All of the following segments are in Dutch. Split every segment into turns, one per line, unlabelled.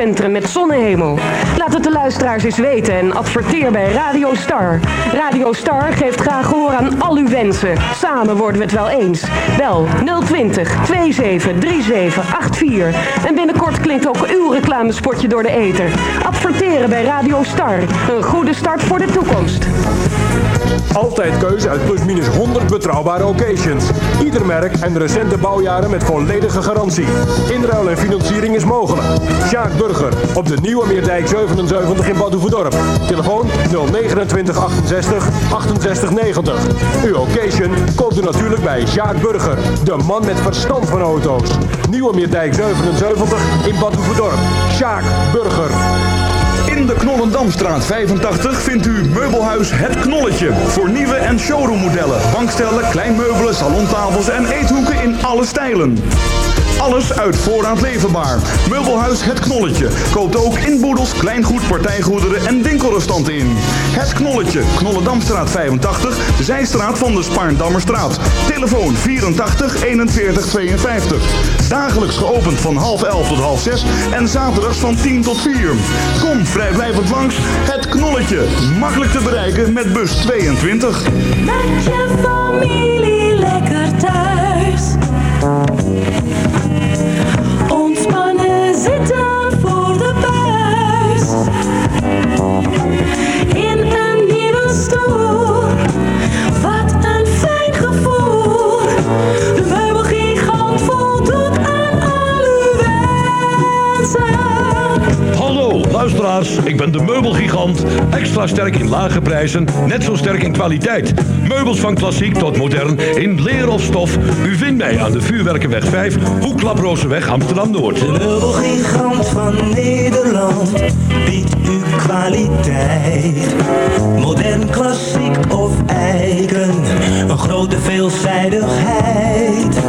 met zonnehemel? Laat het de luisteraars eens weten en adverteer bij Radio Star. Radio Star geeft graag gehoor aan al uw wensen. Samen worden we het wel eens. Bel 020 27 37 84. En binnenkort klinkt ook uw reclamespotje door de ether. Adverteren bij Radio Star. Een goede start voor de toekomst.
Altijd keuze uit plusminus 100 betrouwbare occasions. Ieder merk en recente bouwjaren met volledige garantie. Inruil en financiering is mogelijk. Sjaak Burger op de Nieuwe Meerdijk 77 in Bad. Telefoon 029 68 68 90. Uw occasion koopt u natuurlijk bij Sjaak Burger. De man met verstand van auto's. Nieuwe Meerdijk 77 in Bad Hoeverdorp. Sjaak Burger.
In de Knollendamstraat 85 vindt u Meubelhuis Het Knolletje. Voor nieuwe en showroommodellen, bankstellen, kleinmeubelen, salontafels en eethoeken in alle stijlen. Alles uit voorraad leverbaar. Meubelhuis Het Knolletje. Koopt ook inboedels, kleingoed, partijgoederen en winkelrestanten in. Het Knolletje, Knollendamstraat 85, zijstraat van de Spaarndammerstraat. Telefoon 84 41 52. Dagelijks geopend van half 11 tot half 6 en zaterdags van 10 tot 4. Kom vrijblijvend langs Het Knolletje. Makkelijk te bereiken met bus 22.
Met je familie
hesitant Ik ben de meubelgigant. Extra sterk in lage prijzen, net zo sterk in kwaliteit. Meubels van klassiek tot modern, in leer of stof. U vindt mij aan de Vuurwerkenweg 5, Hoeklaprozenweg Amsterdam-Noord.
De meubelgigant van Nederland biedt u kwaliteit. Modern, klassiek of eigen, een grote veelzijdigheid.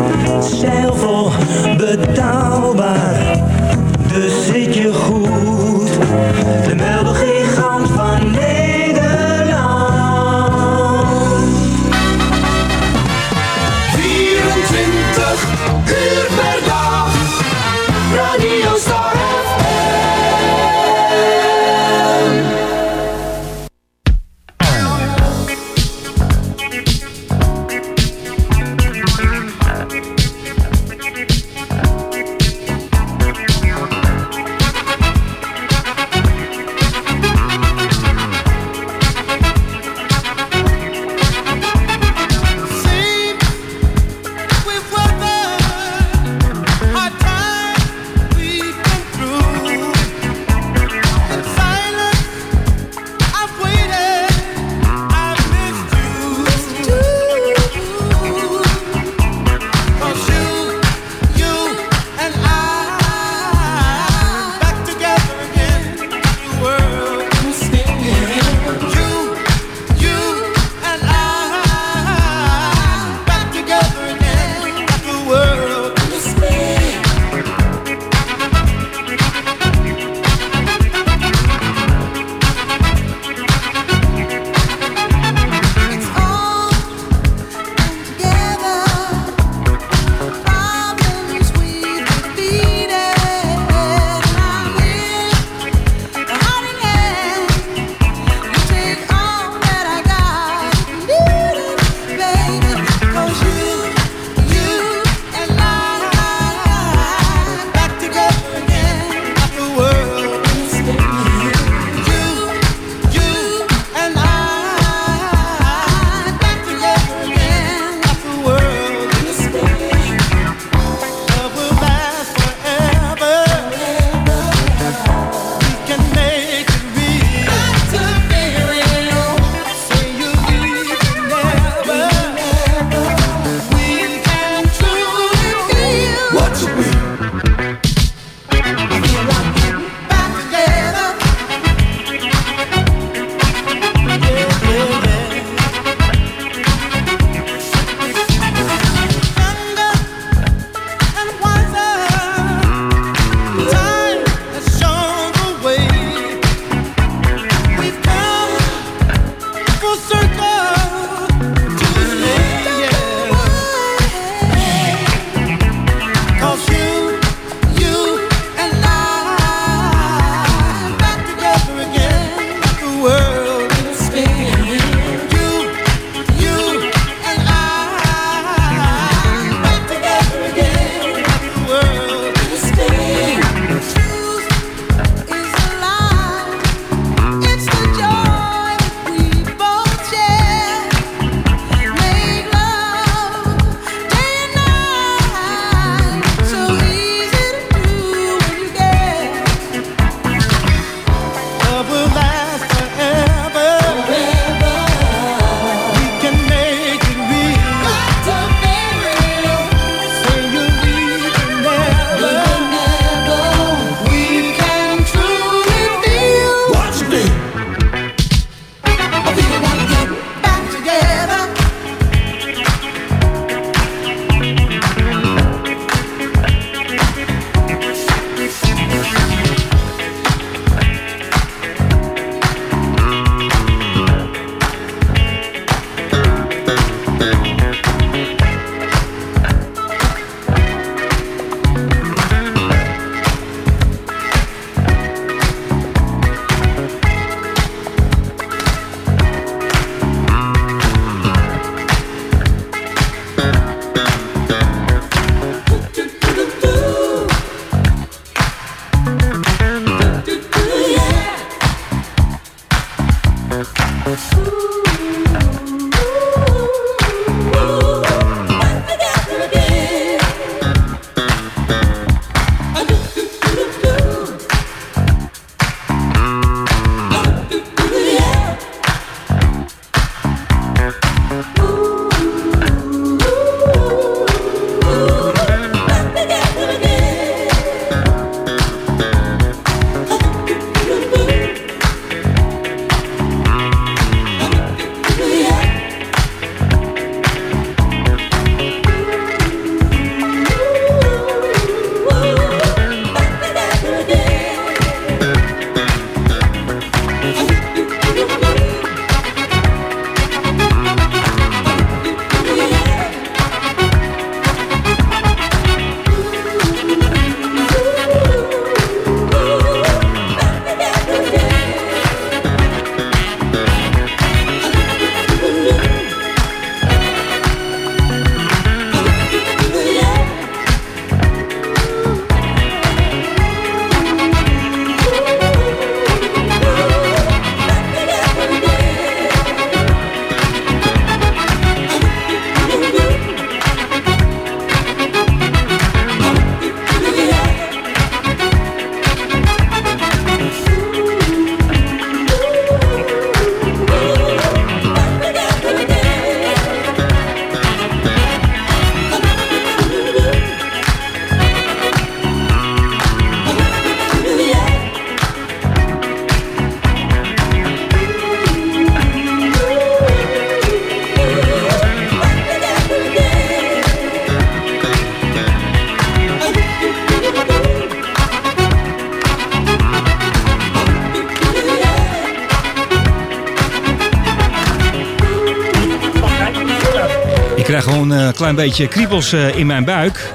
Klein beetje kriebels eh, in mijn buik.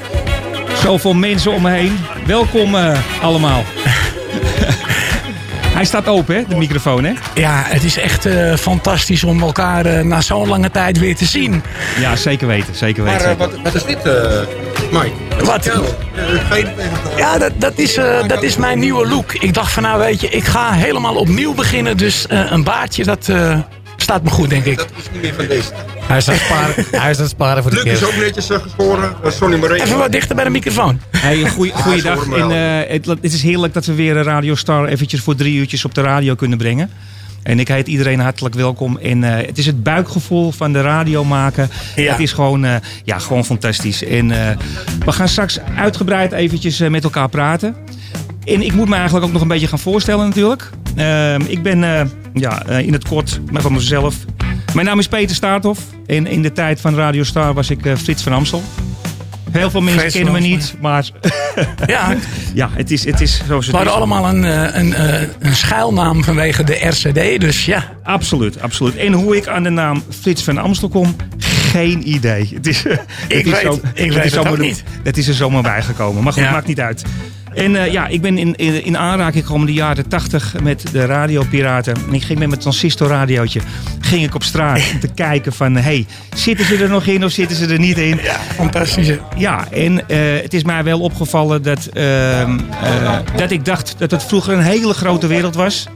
Zoveel mensen om me heen. Welkom eh, allemaal. Hij staat open, hè, de microfoon, hè?
Ja, het is echt eh, fantastisch om elkaar na zo'n lange tijd weer te zien.
Ja, zeker weten, zeker
Maar
weten.
eh, wat, wat is dit, eh Mike?
Wat? Ja, dat, dat, is, eh, dat is mijn nieuwe look. Ik dacht van nou weet je, ik ga helemaal opnieuw beginnen. Dus eh, een baardje, dat eh, staat me goed denk ik.
Dat is niet meer van deze.
Hij is aan het sparen, hij is aan het sparen voor de
Luc is ook netjes eh, geschoren. Eh, Sonny.
Even wat dichter bij de microfoon.
Hey, een goeie, goeiedag.
wel.
eh, het, het is heerlijk dat we weer Radio Star eventjes voor drie uurtjes op de radio kunnen brengen. En ik heet iedereen hartelijk welkom. En eh, het is het buikgevoel van de radio maken.
Ja.
Het is gewoon, eh, ja, gewoon fantastisch. En eh, we gaan straks uitgebreid eventjes met elkaar praten. En ik moet me eigenlijk ook nog een beetje gaan voorstellen natuurlijk. Ehm, ik ben eh, ja, eh, in het kort maar van mezelf. Mijn naam is Peter Staarthoff. En in de tijd van Radio Star was ik eh, Frits van Amstel. Heel veel mensen
Frits
kennen me niet, maar
Ja,
ja, het is, het is zoals
we
het
hadden
is.
allemaal een, eh, een, eh, een schuilnaam vanwege de RCD. Dus ja,
Absoluut, absoluut. En hoe ik aan de naam Frits van Amstel kom, geen idee. Het is, het is
weet-
zo-
ik
het
weet
is
het
zomaar-
niet.
Het is er zomaar bijgekomen. Maar goed,
Ja.
maakt niet uit. En ja, ik ben in, in, in aanraking gekomen in de jaren 80 met de radiopiraten. En ik ging met mijn transistorradiootje ging ik op straat om te kijken van... hey, zitten ze er nog in of zitten ze er niet in?
ja fantastisch. hè.
Ja, en eh, het is mij wel opgevallen dat, ehm, eh, dat ik dacht dat het vroeger een hele grote wereld was.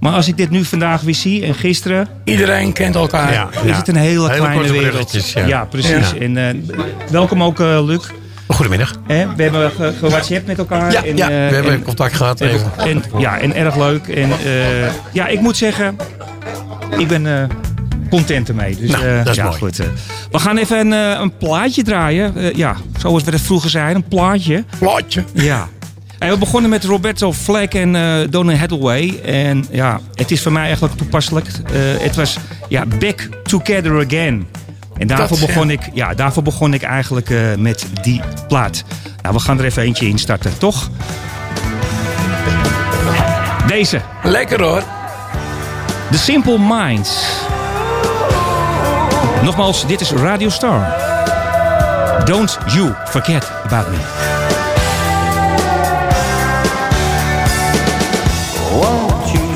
Maar als ik dit nu vandaag weer zie en gisteren,
Iedereen kent elkaar.
Ja.
is het een hele,
Hele
kleine wereld.
ja.
Ja, precies.
Ja.
En eh, welkom ook, Luc.
Goedemiddag.
Hè, we hebben ge- gewhatsappt met elkaar.
Ja,
en,
ja, we hebben
en-
contact gehad.
en,
Even.
en- ja, en erg leuk. En eh, ja, ik moet zeggen, ik ben eh, content ermee. Dus,
Nou,
eh,
dat is
ja,
mooi.
Goed, eh. we gaan even een, een plaatje draaien. Ja, zoals we dat vroeger zeiden, een plaatje.
Plaatje.
Ja. En we begonnen met Roberto Fleck en eh Donna Hathaway. En ja, het is voor mij eigenlijk toepasselijk. Het was ja, Back Together Again. En daarvoor,
Dat,
begon, ik, ja, daarvoor begon ik eigenlijk met die plaat. Nou, we gaan er even eentje in starten, toch? Deze.
Lekker hoor.
The Simple Minds. Nogmaals, dit is Radio Star. Don't you forget about me.
Won't you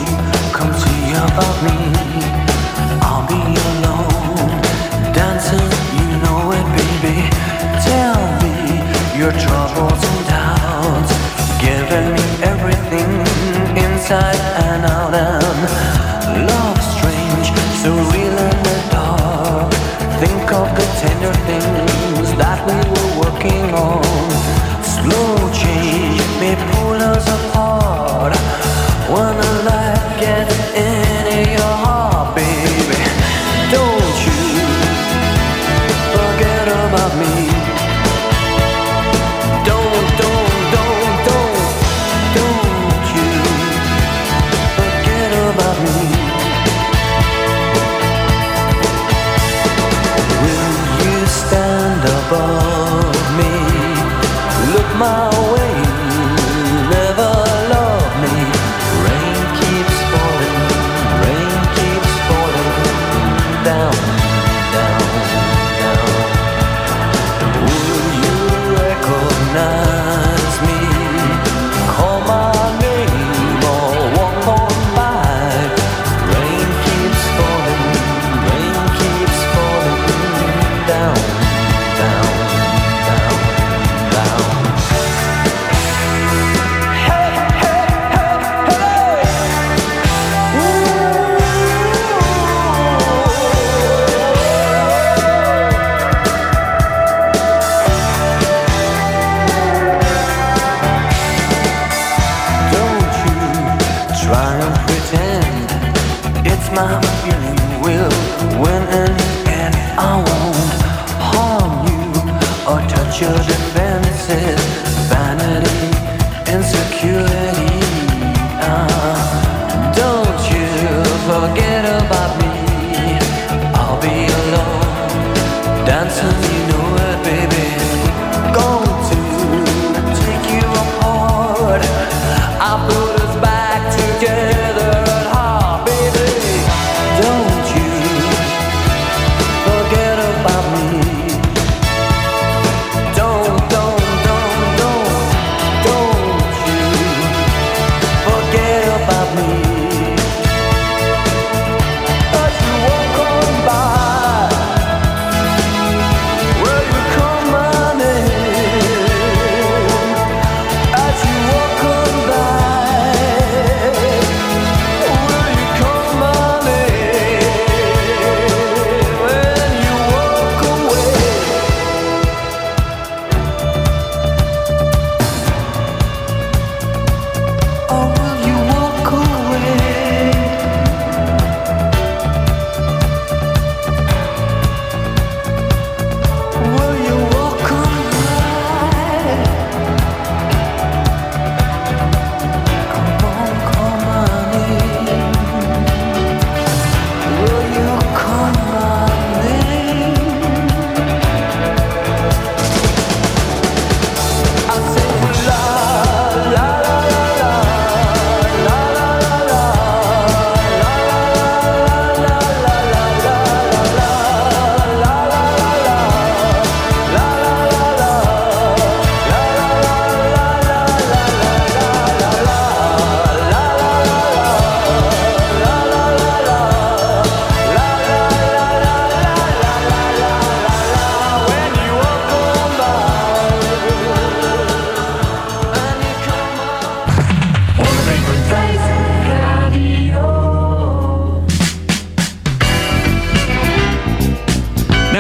come see about me? I'll be alone, dancing, you know it, baby. Tell me your troubles and doubts, giving me everything inside and out.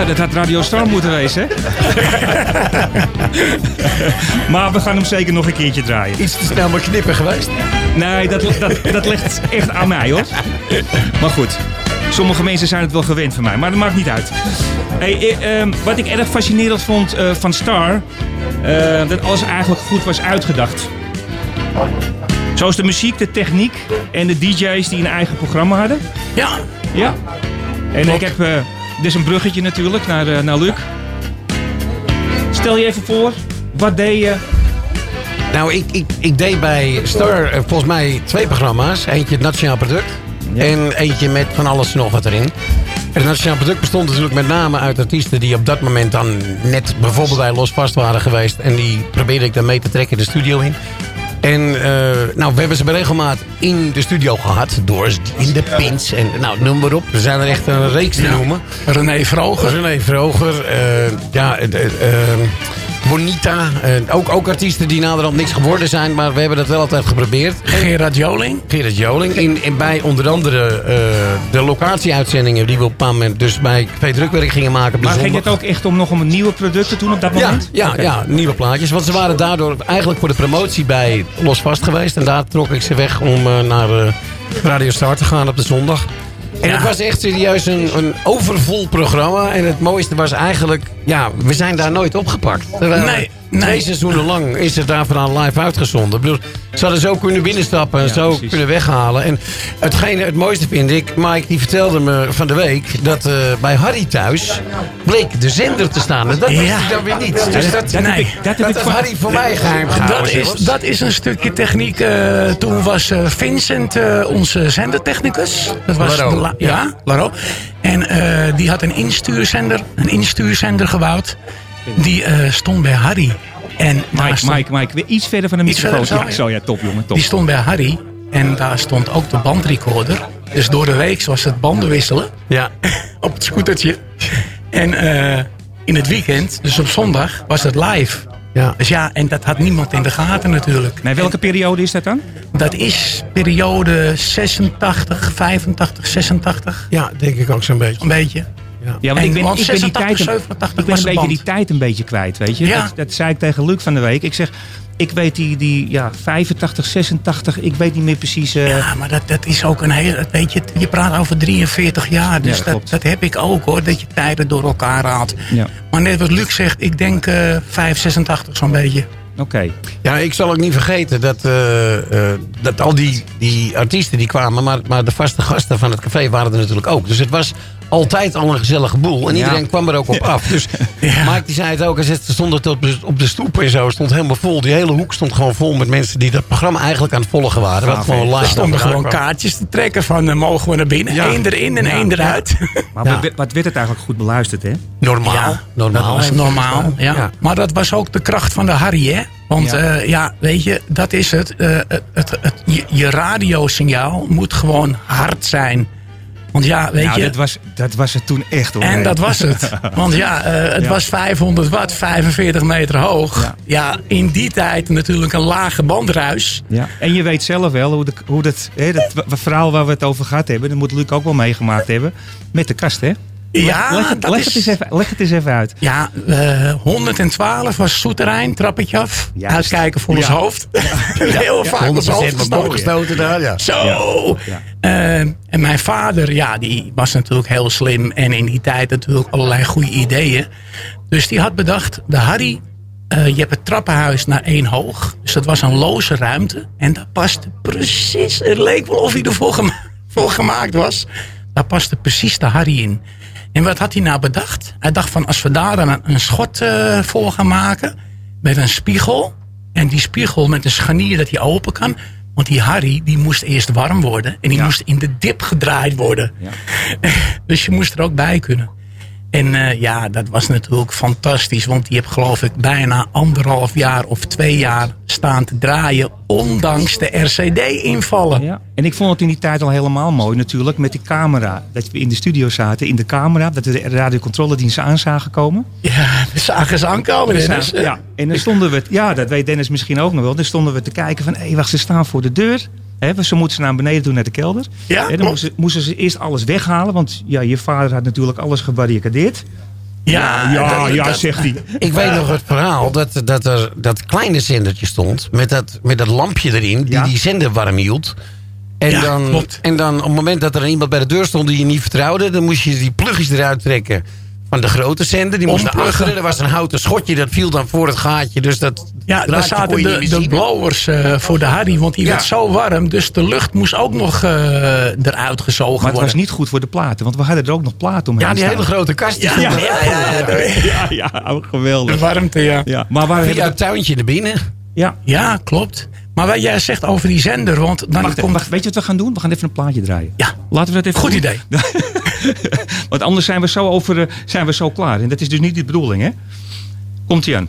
Dat had Radio Star moeten wezen, hè? maar we gaan hem zeker nog een keertje draaien.
Iets te snel maar knippen geweest.
Nee, dat, dat, dat ligt echt aan mij, hoor. Maar goed, sommige mensen zijn het wel gewend van mij, maar dat maakt niet uit. Hey, eh, ehm, wat ik erg fascinerend vond eh, van Star, eh, dat alles eigenlijk goed was uitgedacht. Zoals de muziek, de techniek en de DJ's die een eigen programma hadden.
Ja.
Ja. En ik heb, eh dit is een bruggetje natuurlijk naar, eh, naar Luc. Stel je even voor, wat deed je?
Nou, ik, ik, ik deed bij Star eh, volgens mij twee programma's. Eentje het Nationaal Product. En eentje met van alles en nog wat erin. Het Nationaal Product bestond natuurlijk met name uit artiesten... die op dat moment dan net bijvoorbeeld bij Los Vast waren geweest. En die probeerde ik dan mee te trekken de studio in. En eh, nou, we hebben ze bij regelmaat in de studio gehad. Doors in de Pins. En nou, noem maar op. Er zijn er echt een reeks te noemen.
René Vroger.
René Vroger. eh, ja, eh, Bonita. eh, ook, ook artiesten die naderhand niks geworden zijn. Maar we hebben dat wel altijd geprobeerd.
Gerard Joling.
Gerard Joling. In, in bij onder andere eh, de locatieuitzendingen die we op een moment dus bij Café Drukwerk gingen maken.
Maar ging het ook echt om nog om nieuwe producten toen op dat moment?
ja, ja, nieuwe plaatjes. Want ze waren daardoor eigenlijk voor de promotie bij Los Vast geweest. En daar trok ik ze weg om eh, naar eh, Radio Star te gaan op de zondag. En het was echt serieus een, een overvol programma. En het mooiste was eigenlijk, ja, we zijn daar nooit opgepakt. Terwijl
Nee,
Twee
nee.
seizoenen lang is het daar vandaan live uitgezonden. Ik bedoel, ze hadden zo kunnen binnenstappen en
Ja,
zo
precies.
kunnen weghalen. En hetgene, het mooiste vind ik, Mike die vertelde me van de week... dat eh, bij Harry thuis bleek de zender te staan. En dat wist
Ja.
ik dan weer niet. Dus dat,
nee.
dat
dat Harry voor mij geheim gehouden.
Dat is, dat is een stukje techniek. eh, toen was eh, Vincent onze zendertechnicus. Dat was
Laro.
de la- ja, Laro. En die had een instuurzender, een instuurzender gebouwd. Die eh, stond bij Harry. En daar
Mike,
stond-
Mike, Mike, weer iets verder van de microfoon. Ja,
zo,
zo, ja, top jongen, top.
Die stond bij Harry. En daar stond ook de bandrecorder. Dus door de week was het banden wisselen.
Ja.
op het scootertje. En eh, in het weekend, dus op zondag, was het live.
Ja.
Dus ja, en dat had niemand in de gaten natuurlijk.
Nee, welke periode is dat dan?
Dat is periode 86, 85, 86.
ja, denk ik ook zo'n beetje.
Een beetje.
Ja, want ik ben,
want
ik ben die
86,
tijd, een-
87
ik ben een beetje die tijd een beetje kwijt, weet je.
Ja.
Dat, dat zei ik tegen Luc van de week. Ik zeg, ik weet die, die ja, 85, 86, ik weet niet meer precies. eh,
Ja, maar dat, dat is ook een heel. Weet je, je praat over 43 jaar. Dus
Ja, dat
dat, heb ik ook hoor. Dat je tijden door elkaar haalt.
Ja.
Maar net wat Luc zegt, ik denk eh 5, 86 zo'n beetje.
Oké.
Ja, ik zal ook niet vergeten dat, eh, eh, dat al die, die artiesten die kwamen... Maar, maar de vaste gasten van het café waren er natuurlijk ook. Dus het was altijd al een gezellige boel. En
Ja.
iedereen kwam er ook op af. Dus Mike die zei het ook. Hij stonden tot op de- op de stoep en zo. stond helemaal vol. Die hele hoek stond gewoon vol met mensen... die dat programma eigenlijk aan het volgen waren. Wat gewoon live
Er stonden gewoon
kwam.
kaartjes te trekken van eh, mogen we naar binnen.
Ja.
Eén erin en
Ja.
één eruit.
Maar
Ja.
wat, wat werd het eigenlijk goed beluisterd, hè?
Normaal.
Ja,
normaal.
dat was normaal. Ja.
Ja.
Maar dat was ook de kracht van de Harry, hè? Want
Ja.
ja, ja weet je, dat is het. Eh, het, het, het- je, je radiosignaal moet gewoon hard zijn. Want ja, weet
nou,
je.
dat was, dat was het toen echt, hoor.
En dat was het. Want ja, eh, het
Ja.
was 500 watt, 45 meter hoog.
Ja.
Ja. in die tijd natuurlijk een lage bandruis.
Ja. En je weet zelf wel hoe, de, hoe dat, hè, dat verhaal waar we het over gehad hebben, dat moet Luc ook wel meegemaakt hebben, met de kast, hè?
Ja,
leg, het-
dat
leg
is-
het eens even, leg het eens even uit.
Ja, eh 112 was zoeterrein, trappetje af.
Juist.
Uitkijken voor ons
Ja.
hoofd. Heel vaak ons
100%
hoofd gestoken.
gestoten daar, ja.
Zo!
Ja.
Eh, en mijn vader, ja, die was natuurlijk heel slim. En in die tijd natuurlijk allerlei goede ideeën. Dus die had bedacht, de Harry, eh, je hebt het trappenhuis naar één hoog. Dus dat was een loze ruimte. En daar paste precies, het leek wel of hij ervoor gema- voor gemaakt was. Daar paste precies de Harry in. En wat had hij nou bedacht? Hij dacht van, als we daar dan een, een schot eh, voor gaan maken... met een spiegel... en die spiegel met een scharnier dat hij open kan... want die Harry die moest eerst warm worden... en die
Ja.
moest in de dip gedraaid worden.
Ja.
dus je moest er ook bij kunnen. En eh, ja, dat was natuurlijk fantastisch. Want die heb geloof ik bijna anderhalf jaar of twee jaar staan te draaien... ondanks de RCD-invallen.
Ja. En ik vond het in die tijd al helemaal mooi natuurlijk met die camera. Dat we in de studio zaten, in de camera, dat we de radiocontroledienst aan zagen komen.
Ja, we zagen ze aankomen.
Dus,
Dennis.
ja, en dan stonden we, ja, dat weet Dennis misschien ook nog wel. Dan stonden we te kijken van, hé, wacht, ze staan voor de deur. Hè, ze moeten ze naar beneden doen naar de kelder.
Ja,
dan moesten, moesten ze eerst alles weghalen, want ja, je vader had natuurlijk alles gebarricadeerd.
Ja,
ja,
dat-
ja,
dat-
zegt hij.
Ik weet nog het verhaal dat, dat er dat kleine zendertje stond. Met dat, met dat lampje erin. Die
Ja.
die zender warm hield. En,
Ja,
dan,
klopt.
en dan op het moment dat er iemand bij de deur stond die je niet vertrouwde. Dan moest je die plugjes eruit trekken. Van de grote zender. Die moest naar
Ompluggen.
achteren. Er was een houten schotje. Dat viel dan voor het gaatje. Dus dat
Ja, daar zaten de, de blowers eh, voor de Harry, want die
Ja.
werd zo warm. Dus de lucht moest ook nog eh, eruit gezogen
Maar het
worden.
was niet goed voor de platen, want we hadden er ook nog platen omheen
Ja, die
staan.
hele grote kast. die
Ja, ja, ja, ja,
Ja, ja, oh, geweldig.
De warmte, ja.
Ja, maar waar
Via
hebben
het tuintje naar binnen.
Ja,
Ja, klopt. Maar wat jij zegt over die zender, want dan
wacht,
komt...
wacht, weet je wat we gaan doen? We gaan even een plaatje draaien.
Ja.
Laten we dat even
Goed
doen.
idee.
Want anders zijn we zo, over, eh, zijn we zo klaar. En dat is dus niet de bedoeling, hè? Komt ie aan.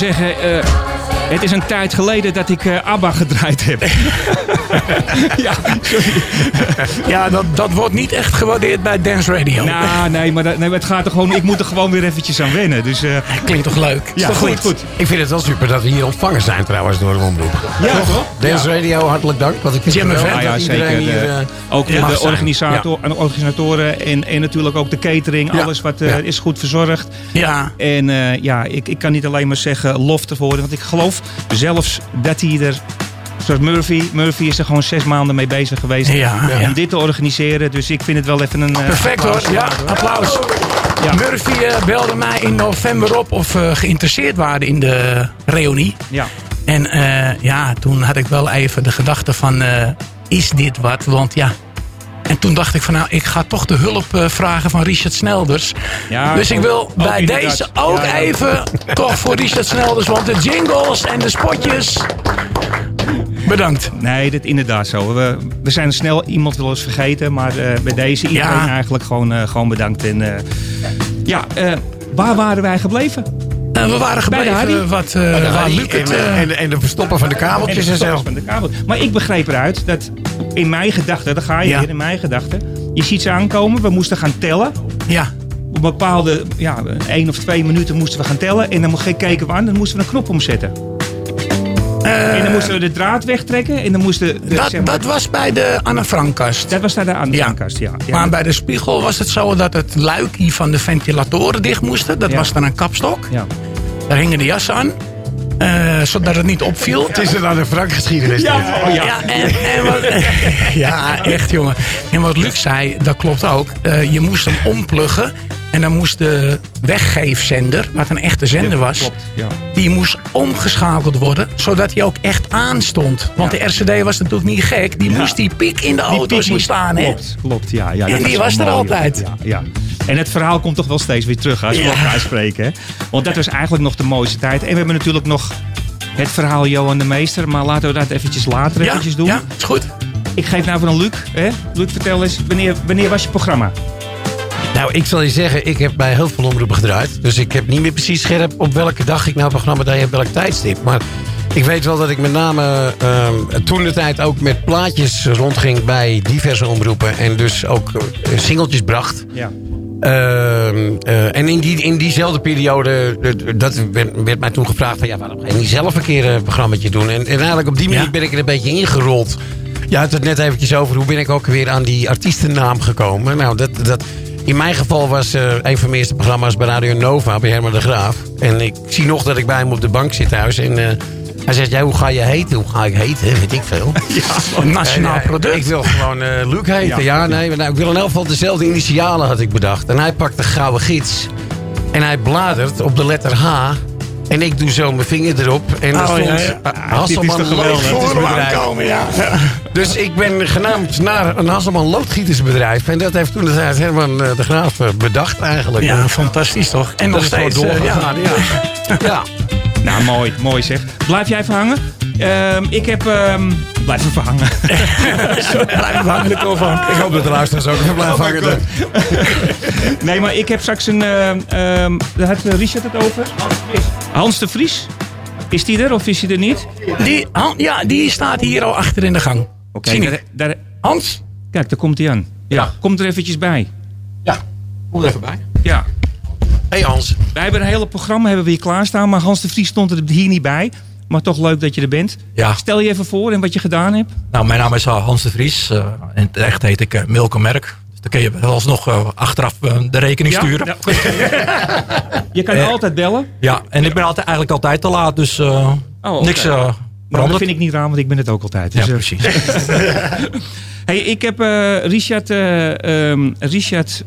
Zeggen, een tijd geleden dat ik eh, ABBA gedraaid heb. ja, sorry.
Ja, dat, dat wordt niet echt gewaardeerd bij Dance Radio.
Nou, nee, maar dat, nee, maar het gaat er gewoon, ik moet er gewoon weer eventjes aan wennen. Dus, eh,
Klinkt toch leuk?
Ja,
toch
goed, goed.
Ik vind het wel super dat we hier ontvangen zijn trouwens door de omroep.
Ja, toch?
Dance Radio, hartelijk dank. Want ik vind het wel
Ah, ja, zeker.
hier... Eh,
ook de, organisator, en de organisatoren en, en natuurlijk ook de catering.
Ja.
Alles wat eh,
Ja.
is goed verzorgd.
Ja.
En eh, ja, ik, ik kan niet alleen maar zeggen lof ervoor. Want ik geloof zelfs dat hij er... Zoals Murphy. Murphy is er gewoon zes maanden mee bezig geweest.
Ja, ja.
Om dit te organiseren. Dus ik vind het wel even een... eh,
Perfect hoor. Ja, applaus.
Ja.
Murphy eh, belde mij in november op of we geïnteresseerd waren in de reunie.
Ja.
En eh, ja, toen had ik wel even de gedachte van, eh, is dit wat? Want ja, En toen dacht ik van nou, ik ga toch de hulp eh, vragen van Richard Snelders.
Ja,
dus ik
ook-
wil
ook
bij
inderdaad.
deze ook
Ja,
even toch voor Richard Snelders. Want de jingles en de spotjes. Bedankt.
Nee, dat inderdaad zo. We, we zijn snel iemand wel eens vergeten, maar eh, bij deze iedereen
Ja.
eigenlijk gewoon, eh, gewoon bedankt. En ja, waar waren wij gebleven?
Eh, we waren
Bij
gebleven wat, eh
Bij de
waar
Harry
Luc het...
en,
eh,
en, en de verstoppen van de kabeltjes en,
de
zo.
van de kabel. Maar ik begreep eruit dat in mijn gedachten, daar ga je
Ja.
weer in mijn gedachten. Je ziet ze aankomen, we moesten gaan tellen.
ja.
Op bepaalde, ja, één of twee minuten moesten we gaan tellen. En dan keken we aan, dan moesten we een knop omzetten. en dan moesten we de draad wegtrekken. En dan moesten de,
Eh, Dat,
zeg maar-
dat was bij de Anne Frankkast.
dat was daar de aan de
Ja.
ja. ja.
Maar bij de spiegel was het zo dat het luikje van de ventilatoren dicht moesten. Dat
Ja.
was dan een kapstok. Daar hingen de jassen aan. eh, zodat het niet opviel.
Het is er dan een frank geschiedenis.
Ja, oh ja.
Ja, en, en wat, ja, echt jongen. En wat Luc zei, dat klopt ook. Eh, je moest hem ompluggen. En dan moest de weggeefzender, wat een echte zender was...
Klopt, ja.
die moest omgeschakeld worden, zodat hij ook echt aanstond. Want de RCD was natuurlijk niet gek. Die moest die piek in de auto zien staan.
Klopt, klopt, ja. ja
En die was er
mooi,
altijd.
Ja, ja. En het verhaal komt toch wel steeds weer terug als we elkaar spreken. Hè? Want dat was eigenlijk nog de mooiste tijd. En we hebben natuurlijk nog het verhaal Johan de Meester. Maar laten we dat eventjes later eventjes doen.
ja, is goed.
Ik geef nou van Luc. Hè? Luc, vertel eens, wanneer, wanneer was je programma?
Nou, ik zal je zeggen, ik heb bij heel veel omroepen gedraaid. Dus ik heb niet meer precies scherp op welke dag ik nou een programma deed op welk tijdstip. Maar ik weet wel dat ik met name ehm, toen de tijd ook met plaatjes rondging bij diverse omroepen. En dus ook eh, singeltjes bracht.
Ja.
Ehm, eh, en in, die, in diezelfde periode, dat werd, werd mij toen gevraagd van ja, waarom ga je niet zelf een keer een programmaatje doen? En, en eigenlijk op die manier
Ja.
ben ik er een beetje ingerold. Je had het net eventjes over hoe ben ik ook weer aan die artiestennaam gekomen. Nou, dat, dat, in mijn geval was eh, een van mijn eerste programma's bij Radio Nova, bij Herman de Graaf. En ik zie nog dat ik bij hem op de bank zit thuis. En eh, hij zegt, ja, hoe ga je heten? Hoe ga ik heten? Weet ik veel.
Een nationaal
En,
product.
Ik wil gewoon eh Luc heten. Ja, nee. Nou, ik wil in elk geval dezelfde initialen had ik bedacht. En hij pakt de gouden gids. En hij bladert op de letter H. En ik doe zo mijn vinger erop. En er
Oh,
stond
ja, ja.
eh, Hasselman? Loodgietersbedrijf.
Komen, ja.
Dus ik ben genaamd naar een Hasselman Loodgietersbedrijf. En dat heeft toen de tijd Herman eh, de Graaf eh, bedacht eigenlijk.
Ja, fantastisch toch? En nog
dat is gewoon
steeds. eh, ja.
doorgegaan. Ja. ja.
Nou, mooi, mooi zeg. Blijf jij verhangen? Ehm, ik heb... ehm blijf even verhangen.
Blijf hangen er van.
Ik hoop dat de luisteraars ook blijven hangen.
nee, maar ik heb straks een... ehm ehm, daar had eh, Richard het over. Hans de Vries. Is die er of is hij er niet?
Die, Han- ja, die staat hier al achter in de gang.
Oké, daar, daar-
Hans?
kijk, daar komt hij aan. Ja, kom er eventjes bij.
Ja, kom er even bij.
Ja,
Hey Hans.
wij hebben een hele programma hebben we hier klaarstaan, maar Hans de Vries stond er hier niet bij. Maar toch leuk dat je er bent.
Ja.
Stel je even voor en wat je gedaan hebt.
Nou, mijn naam is eh, Hans de Vries. eh, in het echt heet ik uh, Milko Merk. Dus dan kun je wel alsnog eh, achteraf de rekening
Ja,
sturen.
ja.
Ja.
Je kan altijd bellen.
en ik ben altijd, eigenlijk altijd te laat. Dus
Oh,
niks eh
Nou, dat vind ik niet raar, want ik ben het ook altijd.
Ja,
Dus, eh,
precies.
Hey, ik heb Richard. eh, ehm, Richard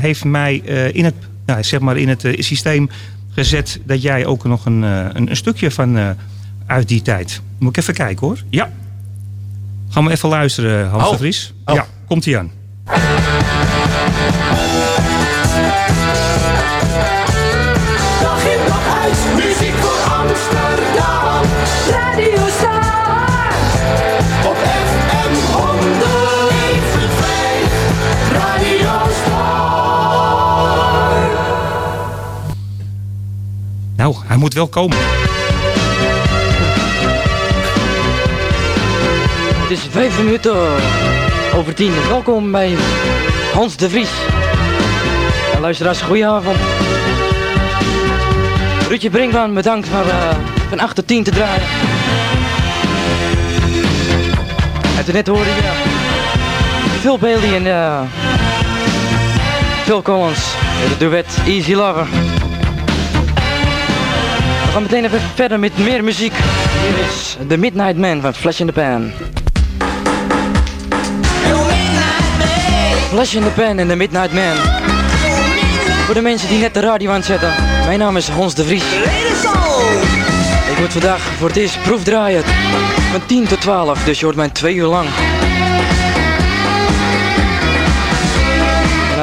heeft mij in het, nou, zeg maar in het eh, systeem gezet dat jij ook nog een, eh, een, een stukje van eh, uit die tijd. Moet ik even kijken hoor. Ja. Gaan we even luisteren, Hans
Oh.
de Vries.
Oh.
Ja, komt hij aan. Nou, hij moet wel komen.
Het is vijf minuten over tien. Welkom bij Hans de Vries. Ja, luisteraars, goedenavond. Ruudje Brinkman, bedankt voor eh, van 8 tot 10 te draaien. En net hoorde je Phil Bailey en eh, Phil Collins. Het duet Easy Lover. Gaan meteen even verder met meer muziek. Hier is The Midnight Man van Flash in the Pan. Flash in the Pan en The Midnight Man. Voor de mensen die net de radio aan zetten. Mijn naam is Hans de Vries. Ik moet vandaag voor het eerst proefdraaien. Van 10 tot 12, dus je hoort mij twee uur lang.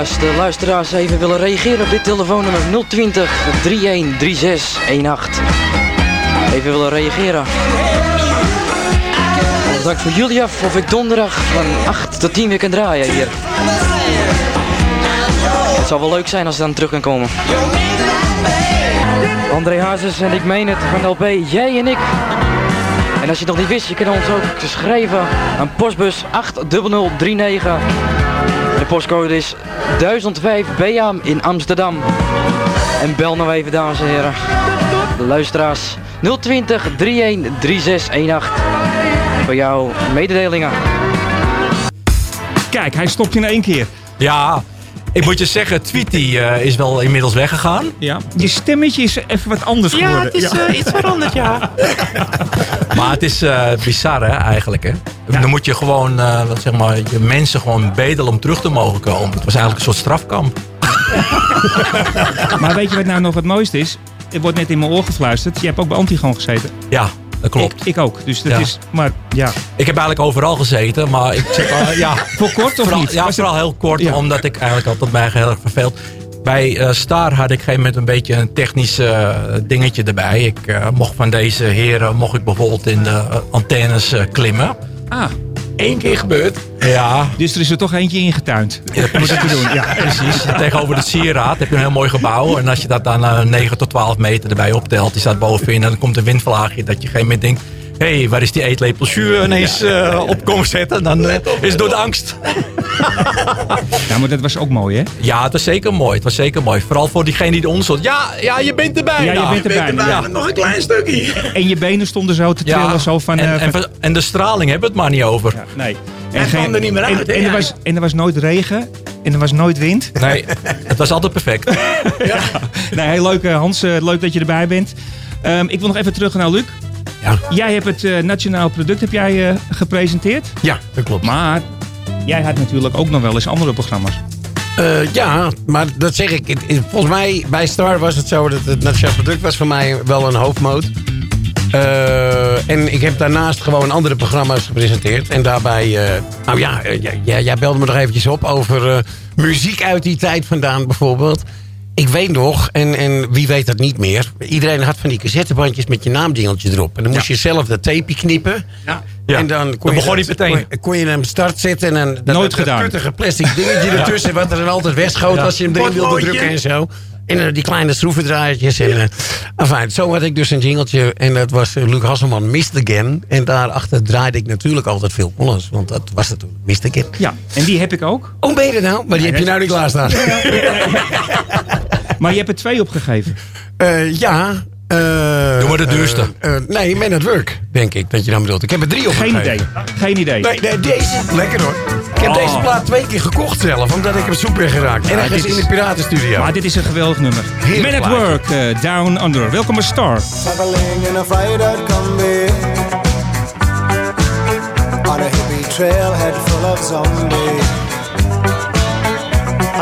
Als de luisteraars even willen reageren op dit telefoonnummer 020 3136 18. Even willen reageren. Dan dank voor jullie af of ik donderdag van 8 tot 10 weer kan draaien hier. Het zou wel leuk zijn als ze dan terug kan komen. André Hazes en ik meen het van LP Jij en ik. En als je het nog niet wist, je kan ons ook schrijven aan postbus 80039. De postcode is 1005 BA in Amsterdam. En bel nou even, dames en heren. De luisteraars 020 31 3618. Voor jouw mededelingen.
Kijk, hij stopt in één keer.
Ja, ik moet je zeggen, Tweety eh, is wel inmiddels weggegaan.
Ja. Je stemmetje is even wat anders
Ja,
geworden.
het is, eh, iets veranderd, ja. Maar het is eh bizar, hè, eigenlijk. Hè? Dan moet je gewoon, eh, wat zeg maar, je mensen gewoon bedelen om terug te mogen komen. Het was eigenlijk een soort strafkamp.
Maar weet je wat nou nog het mooiste is? Er wordt net in mijn oor gefluisterd. Je hebt ook bij Antigoon gezeten.
Ja, dat klopt.
Ik, ik ook. Dus dat
Ja.
is, maar ja.
Ik heb eigenlijk overal gezeten, maar ik zeg wel, ja.
Voor kort of
vooral,
niet?
Ja, vooral heel kort,
Ja.
omdat ik eigenlijk altijd mij heel erg verveeld. Bij eh, Star had ik op een gegeven moment een beetje een technisch eh, dingetje erbij. Ik eh, mocht van deze heren, mocht ik bijvoorbeeld in de antennes klimmen.
Ah.
Eén keer gebeurd. Ja.
Dus er is er toch eentje ingetuind.
Ja,
Moet dat te doen. Ja.
precies. Tegenover de sieraad heb je een heel mooi gebouw. En als je dat dan eh, 9 tot 12 meter erbij optelt, die staat bovenin. En dan komt een windvlaagje dat je op een gegeven moment denkt... Hé, hey, waar is die eetlepel jus ineens eh, op komen zetten? Dan eh, is het door de angst.
Ja, maar dat was ook mooi, hè?
Ja, het was zeker mooi. Het was zeker mooi. Vooral voor diegene die eronder stond. Ja, ja, je bent erbij.
Ja, je bent erbij. Ja.
Nog een klein stukje.
En je benen stonden zo te trillen. zo van,
en,
eh,
en,
van-
en de straling hebben we het maar niet over.
nee.
En kwam er niet meer uit,
En, en, er was, en er was nooit regen. En er was nooit wind.
Nee, het was altijd perfect.
Nee, heel leuk Hans. leuk dat je erbij bent. Ehm, ik wil nog even terug naar Luc.
Ja.
Jij hebt het eh, nationaal product heb jij, eh, gepresenteerd.
Ja, dat klopt.
Maar jij had natuurlijk ook nog wel eens andere programma's.
Eh, ja, maar dat zeg ik. Volgens mij bij Star was het zo dat het nationaal product was voor mij wel een hoofdmoot. En ik heb daarnaast gewoon andere programma's gepresenteerd. En daarbij, nou ja, jij- jij, belde me nog eventjes op over muziek uit die tijd vandaan bijvoorbeeld. Ik weet nog, en, en wie weet dat niet meer. Iedereen had van die cassettebandjes met je naamdingeltje erop. En dan moest je zelf dat tapeje knippen.
Ja.
En dan kon, je,
begon niet meteen.
Kon, je- kon je hem start zetten en dan dat,
Nooit
dat,
gedaan.
dat kuttige plastic dingetje
Ja.
ertussen, wat er dan altijd wegschoot
Ja.
als je hem erin wilde drukken en zo. En die kleine schroevendraadjes. En, enfin, zo had ik dus een jingeltje. En dat was eh, Luc Hasselman, Missed Again. En daarachter draaide ik natuurlijk altijd veel Collins. Want dat was natuurlijk Missed Again.
Ja, en die heb ik ook.
Hoe ben je nou? Maar die heb je nou niet klaarstaan.
Maar je hebt er twee opgegeven.
Eh, ja. eh,
Doe maar de duurste.
eh, eh, nee, Man at Work, denk ik dat je dan bedoelt. Ik heb er drie
Geen
opgegeven.
idee. Geen idee.
Nee, nee, deze. Lekker hoor. Ik heb
Oh.
deze plaat twee keer gekocht zelf, omdat ik hem zoek ben geraakt.
Ja,
Ergens
is-
in de Piratenstudio.
Maar dit is een geweldig nummer.
Heerlijk
Man at
plaatje.
Work, eh, Down Under. Welkom bij Star.
Traveling in a fried Combi On a hippie trailhead full of zombies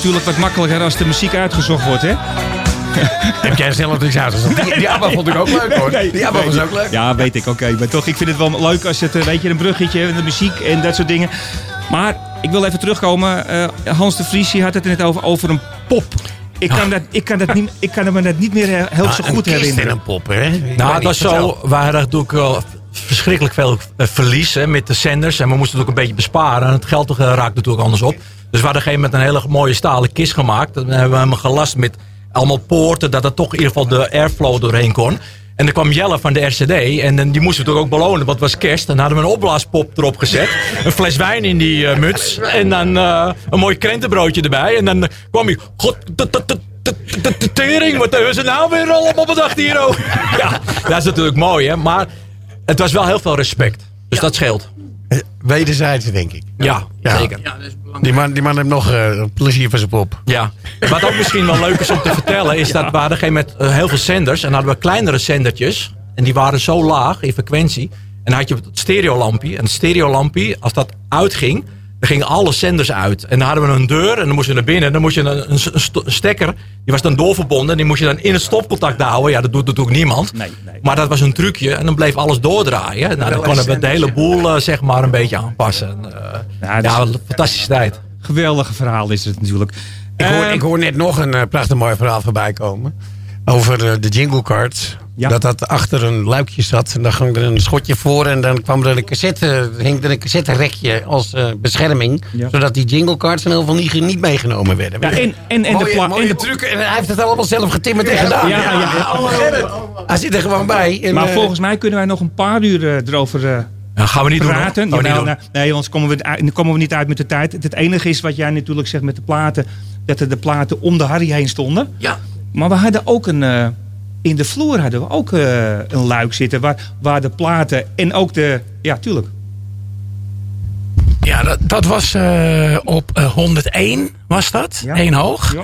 natuurlijk wat makkelijker als de muziek uitgezocht wordt, hè?
Heb jij zelf niks uitgezocht? Die, die ABBA vond ik ook leuk hoor. Die ABBA was ook leuk.
Ja, weet ik, oké. Maar toch, ik vind het wel leuk als het, eh, weet je, een bruggetje en de muziek en dat soort dingen. Maar ik wil even terugkomen. eh, Hans de Vries had het net over, over een pop. Ik kan, dat, ik, kan dat niet, ik kan me dat niet meer eh, heel
Nou,
zo
een
goed
kist en
herinneren.
een pop, hè?
Nou, het was zo. We hadden natuurlijk wel verschrikkelijk veel verlies hè, met de zenders. En we moesten natuurlijk een beetje besparen. En het geld raakte natuurlijk anders op. Dus we hadden op een gegeven moment een hele mooie stalen kist gemaakt. Dan hebben we hem gelast met allemaal poorten. Dat er toch in ieder geval de airflow doorheen kon. En er kwam Jelle van de RCD. En dan- die moesten we natuurlijk ook belonen, want het was kerst. Dan hadden we een opblaaspop erop gezet. een fles wijn in die eh, muts. En dan eh, een mooi krentenbroodje erbij. En dan eh, kwam hij... God, t- tering, wat hebben ze nou weer allemaal bedacht hier? Ja, dat is natuurlijk mooi, hè. Maar het was wel heel veel respect. Dus dat scheelt.
Wederzijds, denk ik.
Ja,
Ja.
zeker.
Die man, die man heeft nog eh, plezier van zijn pop.
Ja. Wat ook misschien wel leuk is om te vertellen, is dat we hadden geen met eh, heel veel zenders. En hadden we kleinere zendertjes. En die waren zo laag in frequentie. En dan had je het stereolampje. En het stereolampje, als dat uitging, dan gingen alle zenders uit. En dan hadden we een deur en dan moest je naar binnen. En dan moest je een, een, st- een stekker, die was dan doorverbonden. En die moest je dan in het stopcontact houden. Ja, dat doet natuurlijk niemand. Maar dat was een trucje. En dan bleef alles doordraaien. Nou, dan konden we de hele boel eh, zeg maar een beetje aanpassen. En, eh, ja, een fantastische tijd.
Geweldige verhaal is het natuurlijk.
Ik hoor,
Eh,
ik hoor net nog een eh, prachtig mooi verhaal voorbij komen. Over de jingle cards. Dat dat achter een luikje zat. En dan ging er een schotje voor. En dan kwam er een cassette, hing er een cassetterekje als eh, bescherming. Zodat die jingle cards in ieder geval niet, niet meegenomen werden.
Ja, en- en- en de
mooie,
en de-
truc. En hij heeft het allemaal zelf getimmerd en gedaan.
Ja, ja, ja.
Hij zit er gewoon bij. En,
maar
eh,
volgens mij kunnen wij nog een paar uur eh, erover eh
Ja, gaan we niet doen,
praten.
hoor. Gaan we niet doen.
nou, nee, anders komen we, uit- komen we niet uit met de tijd. Het enige is wat jij natuurlijk zegt met de platen. Dat er de platen om de Harry heen stonden.
Ja.
Maar we hadden ook een... eh, in de vloer hadden we ook eh, een luik zitten. Waar, waar de platen en ook de... Ja, tuurlijk.
Ja, dat, dat was eh, op eh, 101 was dat. één hoog.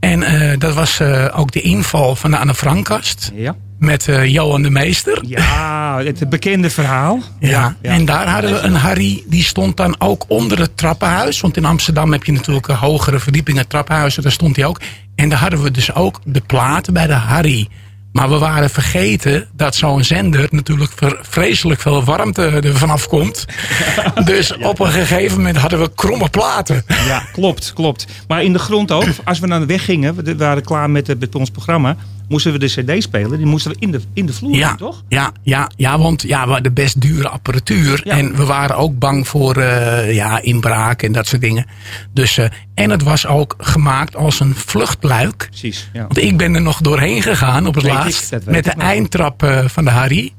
En eh, dat was eh, ook de inval van de Anne Frankkast.
Ja.
Met eh, Johan de Meester.
Ja, het bekende verhaal.
Ja, en daar hadden we een Harry, die stond dan ook onder het trappenhuis. Want in Amsterdam heb je natuurlijk hogere verdiepingen trappenhuizen, daar stond hij ook. En daar hadden we dus ook de platen bij de Harry. Maar we waren vergeten dat zo'n zender natuurlijk vreselijk veel warmte er vanaf komt. Dus op een gegeven moment hadden we kromme platen.
Ja, klopt, klopt. Maar in de grond ook, als we naar de weg gingen, we waren klaar met, met ons programma, moesten we de cd spelen. Die moesten we in de, in de vloer
Ja,
doen, toch?
ja, ja, ja, want ja, we hadden best dure apparatuur. En we waren ook bang voor eh, ja, inbraak en dat soort dingen. Dus, eh, en het was ook gemaakt als een vluchtluik.
Precies. Ja.
Want ik ben er nog doorheen gegaan op het
Weet
laatst. met de eindtrap eh, van de Harry.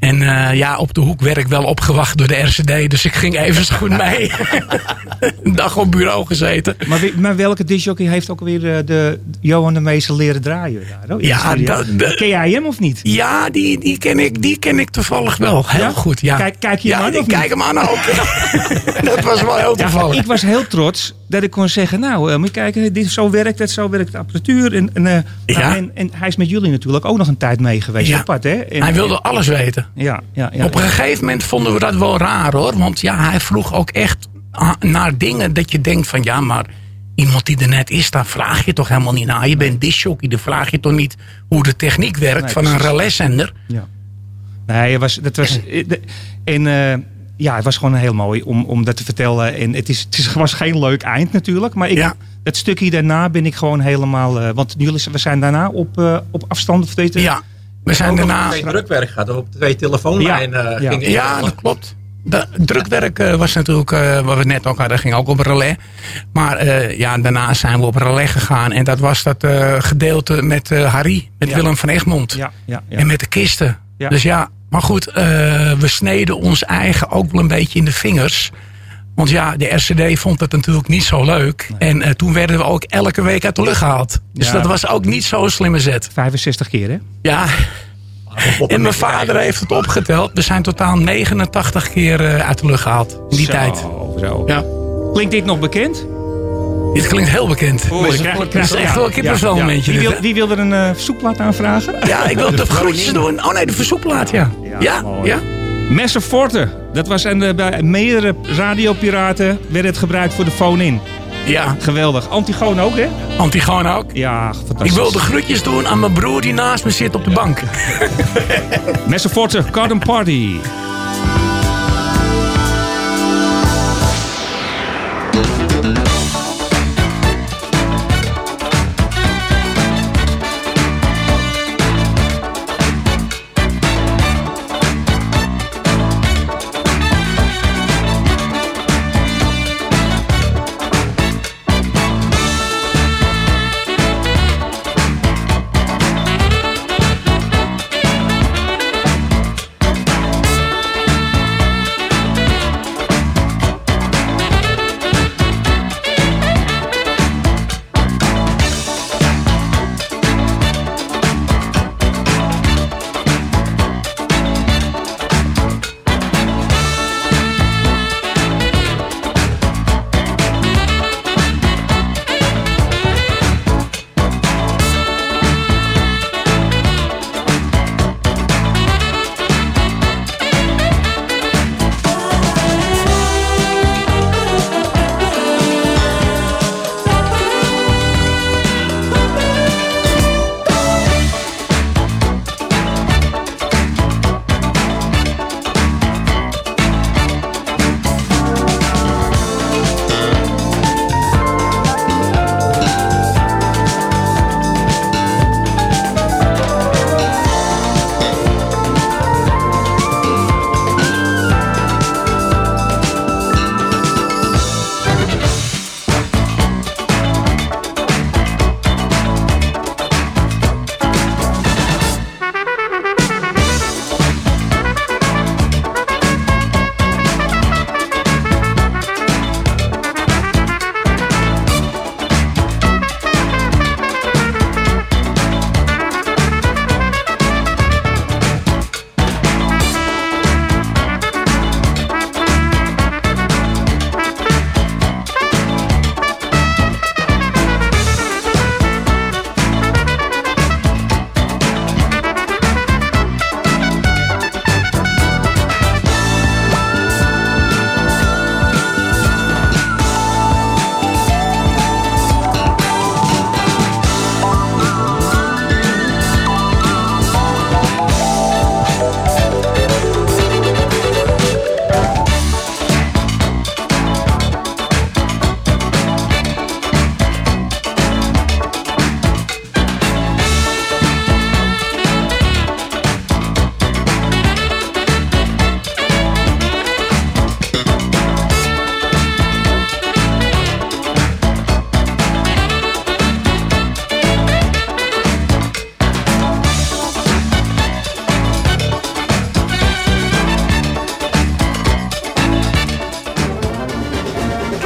Ja.
En eh, ja, op de hoek werd ik wel opgewacht door de RCD. Dus ik ging even zo goed mee. een dag op bureau gezeten.
Maar, maar welke discjockey heeft ook weer eh, de Johan de Meester leren draaien? Daar, oh,
Ja, dat-
Ken jij hem of niet?
Ja, die, die, ken ik, die ken ik toevallig wel. Heel
Ja?
goed, ja.
Kijk, kijk je
ja,
hem aan
ik kijk hem aan ook. dat was wel heel
Ja,
toevallig.
ik was heel trots dat ik kon zeggen, nou, eh, moet je kijken, dit, zo werkt het, zo werkt de apparatuur. En, en, eh,
Ja.
nou, en, en hij is met jullie natuurlijk ook nog een tijd mee geweest.
Ja.
Apart, hè? En-
Hij wilde alles weten.
Ja, ja, ja.
Op een gegeven moment vonden we dat wel raar hoor. Want ja, hij vroeg ook echt naar dingen dat je denkt van ja, maar iemand die er net is, daar vraag je toch helemaal niet naar. Je bent disjockey, dan vraag je toch niet hoe de techniek werkt
Nee,
van een relaiszender.
Ja. Nee, het was, dat was, en eh, ja, het was gewoon heel mooi om, om dat te vertellen. En het, is, het is, was geen leuk eind natuurlijk. Maar ik, dat stukje daarna ben ik gewoon helemaal... eh, want jullie, we zijn daarna op, eh, op afstand. Of deze,
Ja, we zijn daarna...
twee drukwerk gehad. Op twee telefoonlijnen
Ja,
eh,
ja.
Ja, dat klopt. de drukwerk eh, was natuurlijk, eh, wat we net ook hadden, ging ook op relais. Maar eh, ja, daarna zijn we op relais gegaan. En dat was dat eh, gedeelte met eh, Harry, met
Ja.
Willem van Egmond.
Ja, ja, ja.
En met de kisten.
Ja.
Dus ja, maar goed, eh, we sneden ons eigen ook wel een beetje in de vingers. Want ja, de RCD vond het natuurlijk niet zo leuk. En eh, toen werden we ook elke week uit de lucht gehaald. Dus
Ja.
dat was ook niet zo'n slimme zet.
65 keer, hè?
Ja. En mijn vader heeft het opgeteld. We zijn totaal 89 keer eh, uit de lucht gehaald. In die
Zo,
tijd.
Zo.
Ja.
Klinkt dit nog bekend?
Dit klinkt heel bekend.
Oh,
dat is echt wel een kippenvel
ja, ja.
momentje.
Wie wil,
hè?
wie wil er een eh verzoekplaat aanvragen?
Ja, ik wil de groetjes doen. Oh nee, de verzoekplaat, ja. Ja, ja.
Messe Forte. Dat was aan de, bij meerdere radiopiraten werd het gebruikt voor de phone-in.
Ja.
Geweldig. Antigoon ook, hè?
Antigoon ook.
Ja,
Ik
fantastisch.
wil de groetjes doen aan mijn broer die naast me zit op de bank.
Messe Forte, Garden Party.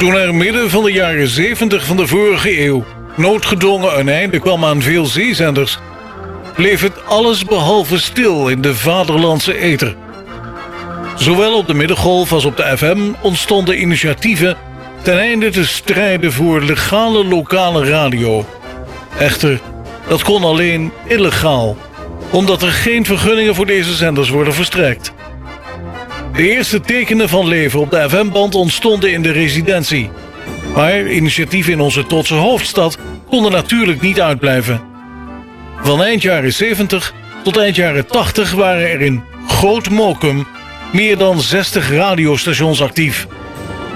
Toen er midden van de jaren 70 van de vorige eeuw noodgedwongen een einde kwam aan veel zeezenders, bleef het alles behalve stil in de vaderlandse ether. Zowel op de middengolf als op de FM ontstonden initiatieven ten einde te strijden voor legale lokale radio. Echter, dat kon alleen illegaal, omdat er geen vergunningen voor deze zenders worden verstrekt. De eerste tekenen van leven op de FM-band ontstonden in de residentie. Maar initiatieven in onze trotse hoofdstad konden natuurlijk niet uitblijven. Van eind jaren 70 tot eind jaren 80 waren er in Groot Mokum meer dan 60 radiostations actief.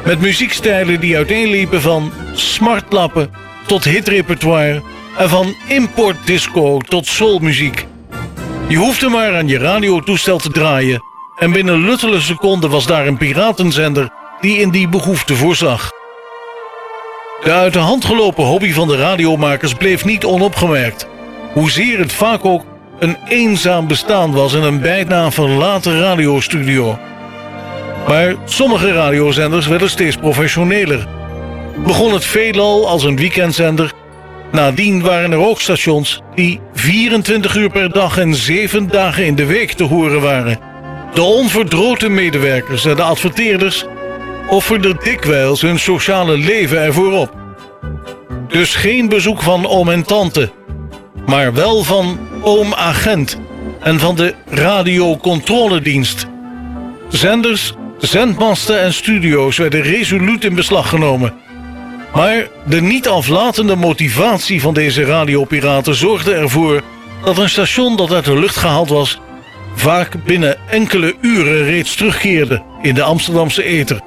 Met muziekstijlen die uiteenliepen van smartlappen tot hitrepertoire en van importdisco tot soulmuziek. Je hoefde maar aan je radiotoestel te draaien En binnen luttele seconden was daar een piratenzender die in die behoefte voorzag. De uit de hand gelopen hobby van de radiomakers bleef niet onopgemerkt. Hoezeer het vaak ook een eenzaam bestaan was in een bijna verlaten radiostudio. Maar sommige radiozenders werden steeds professioneler. Begon het veelal als een weekendzender. Nadien waren er ook stations die 24 uur per dag en 7 dagen in de week te horen waren. De onverdroten medewerkers en de adverteerders offerden dikwijls hun sociale leven ervoor op. Dus geen bezoek van oom en tante, maar wel van oom agent en van de radiocontroledienst. Zenders, zendmasten en studio's werden resoluut in beslag genomen. Maar de niet aflatende motivatie van deze radiopiraten zorgde ervoor dat een station dat uit de lucht gehaald was, vaak binnen enkele uren reeds terugkeerde in de Amsterdamse ether.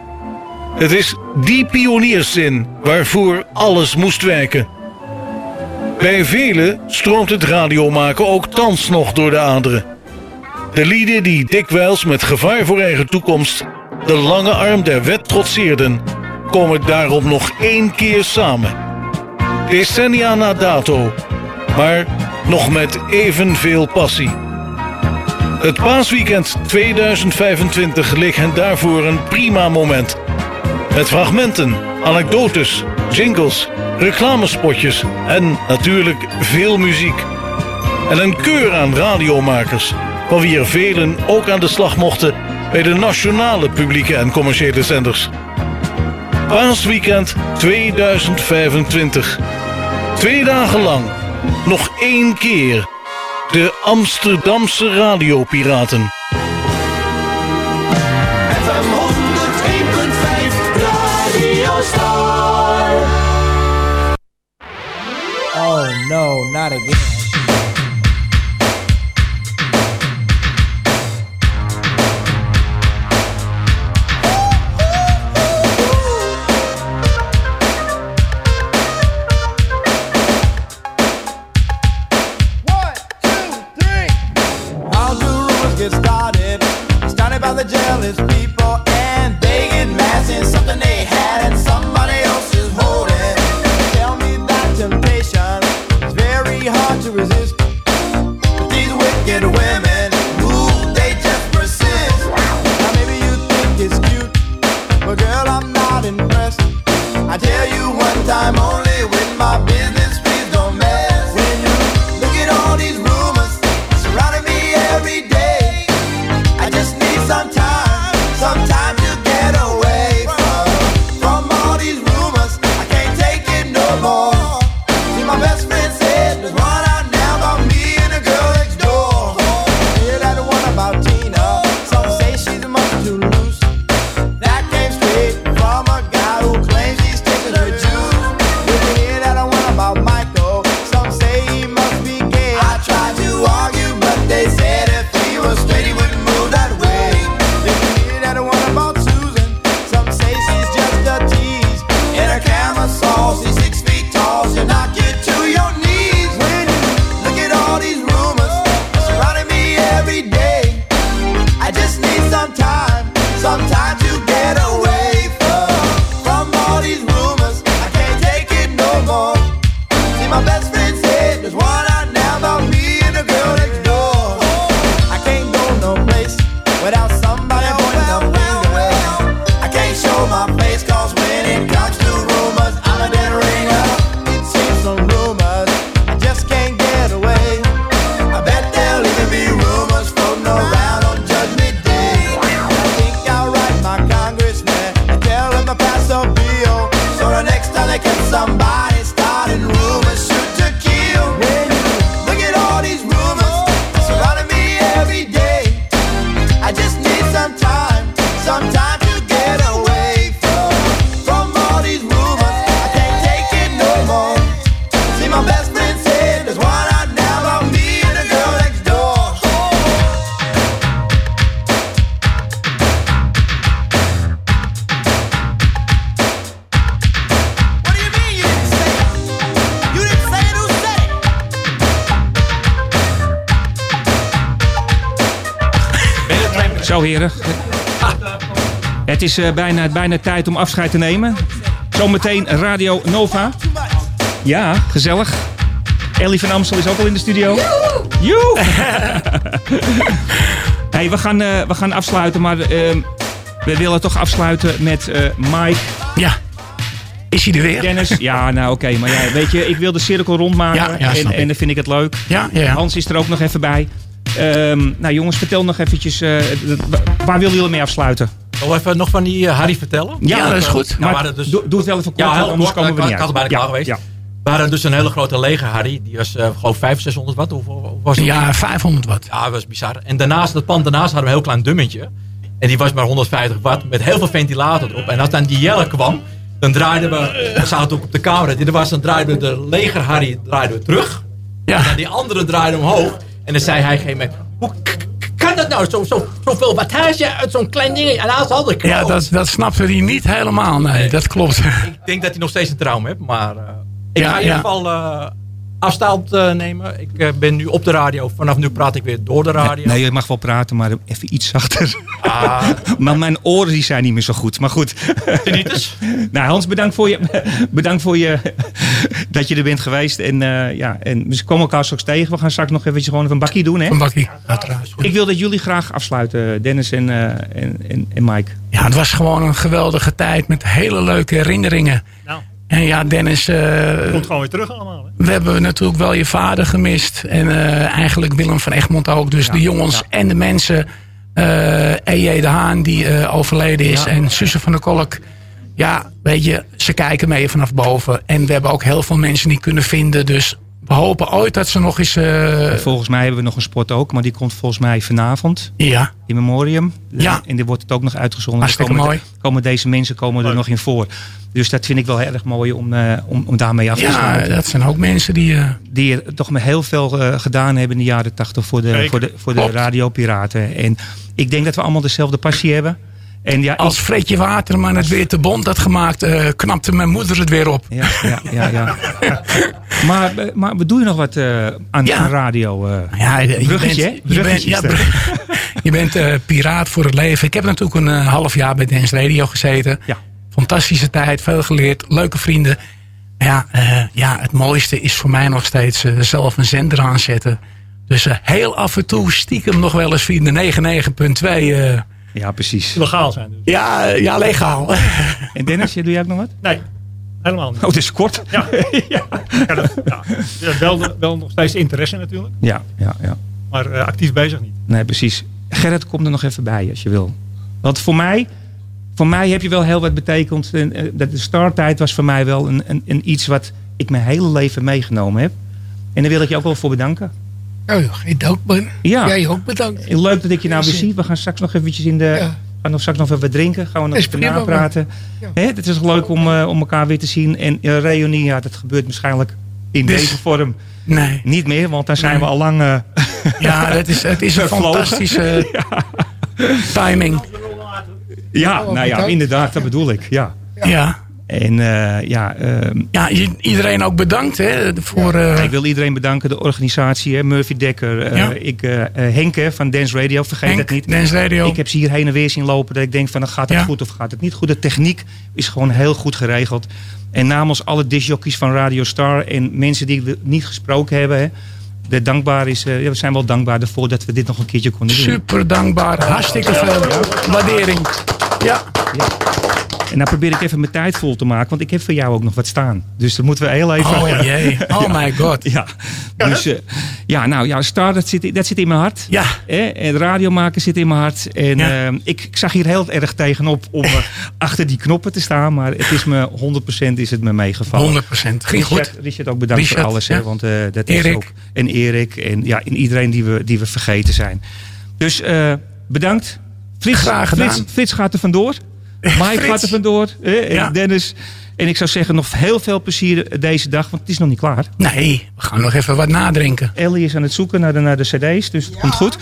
Het is die pionierszin waarvoor alles moest werken. Bij velen stroomt het radiomaken ook thans nog door de aderen. De lieden die dikwijls met gevaar voor eigen toekomst de lange arm der wet trotseerden, komen daarom nog één keer samen. Decennia na dato, maar nog met evenveel passie. Het paasweekend 2025 leek hen daarvoor een prima moment. Met fragmenten, anekdotes, jingles, reclamespotjes en natuurlijk veel muziek. En een keur aan radiomakers, van wie er velen ook aan de slag mochten bij de nationale publieke en commerciële zenders. Paasweekend 2025. Twee dagen lang, nog één keer, de Amsterdamse radiopiraten.
FM 102.5 Radio Star.
Oh no, not again.
Is
eh, bijna, bijna tijd om afscheid te nemen. Zometeen Radio Nova. Ja, gezellig. Ellie van Amstel is ook al in de studio. Joe! hey, we, gaan, eh, we gaan afsluiten, maar ehm, we willen toch afsluiten met eh, Mike.
Ja. Is hij er weer?
Dennis, ja, nou oké. maar ja, weet je, ik wil de cirkel rondmaken
Ja, ja,
en, en dan vind ik het leuk.
Ja, ja.
Hans is er ook nog even bij. Ehm, nou jongens, vertel nog eventjes, waar willen jullie mee afsluiten?
Nog even nog van die eh, Harry vertellen?
Ja, dat is
eh,
goed.
Nou,
Maar
dus,
doe- doe het wel even kort,
Ja, heel
anders komen we niet
ik had er bijna klaar geweest. We hadden dus een hele grote leger Harry. Die was uh, gewoon 500, 600 watt. Hoeveel was het?
Ja, 500 watt.
Ja, dat was bizar. En daarnaast, dat pand daarnaast hadden we een heel klein dummetje. En die was maar 150 watt met heel veel ventilator erop. En als dan die jelle kwam, dan draaiden we, we zaten ook op de camera, die was, dan draaiden we de leger Harry draaiden we terug.
Ja.
En dan die andere draaide omhoog. En dan zei hij geen moment, hoe dat nou? Zo, zo, zoveel wattage uit zo'n klein ding. En had ik
Ja, dat, dat snapte hij niet helemaal. Nee, dat klopt.
Ik denk dat hij nog steeds een trauma heeft, maar eh, ik
Ja,
ga in ieder geval eh, afstand eh, nemen. Ik eh, ben nu op de radio. Vanaf nu praat ik weer door de radio.
Nee, je mag wel praten, maar even iets zachter.
Ah.
maar mijn oren die zijn niet meer zo goed. Maar goed. nou, Hans, bedankt voor je, bedankt voor je dat je er bent geweest. En, eh, ja, en we komen elkaar straks tegen. We gaan straks nog eventjes gewoon even een bakkie doen. Hè?
Een bakkie, uiteraard.
Ik wil dat jullie graag afsluiten, Dennis en, eh, en, en, en Mike.
Ja, het was gewoon een geweldige tijd met hele leuke herinneringen.
Nou.
En ja, Dennis, eh,
Komt gewoon weer terug allemaal. Hè?
we hebben natuurlijk wel je vader gemist. En eh, eigenlijk Willem van Egmond ook. Dus de jongens en de mensen. eh E.J. de Haan die overleden is.
Ja.
En Susse van der Kolk. Ja, weet je, ze kijken mee vanaf boven. En we hebben ook heel veel mensen niet kunnen vinden. Dus we hopen ooit dat ze nog eens... eh,
Volgens mij hebben we nog een sport ook, maar die komt volgens mij vanavond.
Ja.
In memoriam.
Ja.
En die wordt het ook nog uitgezonden.
Hartstikke
komen,
mooi.
komen deze mensen komen er nog in voor. Dus dat vind ik wel heel erg mooi om, eh, om, om daarmee af te
ja,
sluiten.
dat zijn ook mensen die... eh,
die er toch met heel veel eh, gedaan hebben in de jaren tachtig voor de, voor de, voor de
Klopt.
radiopiraten. En ik denk dat we allemaal dezelfde passie hebben. En ja,
Als Fredje Waterman het weer te bond had gemaakt, eh, knapte mijn moeder het weer op.
Ja, ja, ja. ja. maar, eh, maar we doen nog wat eh, aan, aan radio.
Ja, je
bruggetje,
bent, je bent, ja, je piraat voor het leven. Ik heb natuurlijk een half jaar bij Dance Radio gezeten.
Ja.
Fantastische tijd, veel geleerd, leuke vrienden. Ja, ja, het mooiste is voor mij nog steeds zelf een zender aanzetten. Dus heel af en toe stiekem nog wel eens via de 99.2.
ja, precies.
Legaal zijn dus.
ja, ja, legaal.
En Dennis, doe jij ook nog wat?
Nee, helemaal niet.
Oh, het is kort.
Ja, ja. ja, dat, ja. Ja, wel, wel nog steeds interesse natuurlijk.
Ja, ja, ja.
Maar eh, actief bezig niet.
Nee, precies. Gerrit, kom er nog even bij als je wil. Want voor mij, voor mij heb je wel heel wat betekend. En, eh, dat De starttijd was voor mij wel een, een, een iets wat ik mijn hele leven meegenomen heb. En daar wil ik je ook wel voor bedanken.
Oh, geen dank man.
Ja.
Jij ook bedankt.
Leuk dat ik je nou weer zie. We gaan straks nog eventjes in de...
Ja.
Gaan nog straks nog even wat drinken. Gaan we nog even napraten. Hè, Het is leuk om, eh, om elkaar weer te zien. En uh, reunie, ja, dat gebeurt waarschijnlijk in
Dus-
deze vorm
Nee.
niet meer. Want dan zijn
Nee.
we al lang... eh,
Ja, dat is, het is een fantastische timing.
Ja,
Oh,
nou ja, inderdaad, dat bedoel ik. Ja.
Ja.
En eh, ja, ehm,
Ja, iedereen ook bedankt hè, voor... eh,
ik wil iedereen bedanken, de organisatie, hè, Murphy Dekker, eh,
Ja.
ik, Henk hè, van Dance Radio, vergeet
Henk,
het niet.
Dance Radio.
Ik heb ze hier heen en weer zien lopen dat ik denk van, gaat het
Ja.
goed of gaat het niet goed. De techniek is gewoon heel goed geregeld. En namens alle discjockeys van Radio Star en mensen die we niet gesproken hebben, hè, de dankbaar is, ja, we zijn wel dankbaar ervoor dat we dit nog een keertje konden doen.
Super dankbaar. Hartstikke veel waardering. Ja.
En nou probeer ik even mijn tijd vol te maken, want ik heb voor jou ook nog wat staan. Dus dat moeten we heel even...
Oh jee. Oh my god.
Ja, dus eh, ja, nou ja, Star, dat zit, dat zit in mijn hart.
Ja.
En radio maken zit in mijn hart. En
Ja.
eh, ik, ik zag hier heel erg tegenop om eh, achter die knoppen te staan. Maar het is me 100% is het me meegevallen.
100%. Ging goed.
Richard, Richard ook bedankt voor
Richard,
alles. Hè, want eh, dat is ook. En Erik. En ja, en iedereen die we, die we vergeten zijn. Dus eh, bedankt. Frits,
Graag gedaan.
Frits, Frits gaat er vandoor. Mike gaat er vandoor.
Ja.
Dennis. En ik zou zeggen, nog heel veel plezier deze dag. Want het is nog niet klaar.
Nee, we gaan nog even wat nadrinken.
Ellie is aan het zoeken naar de, naar de cd's, dus het komt goed.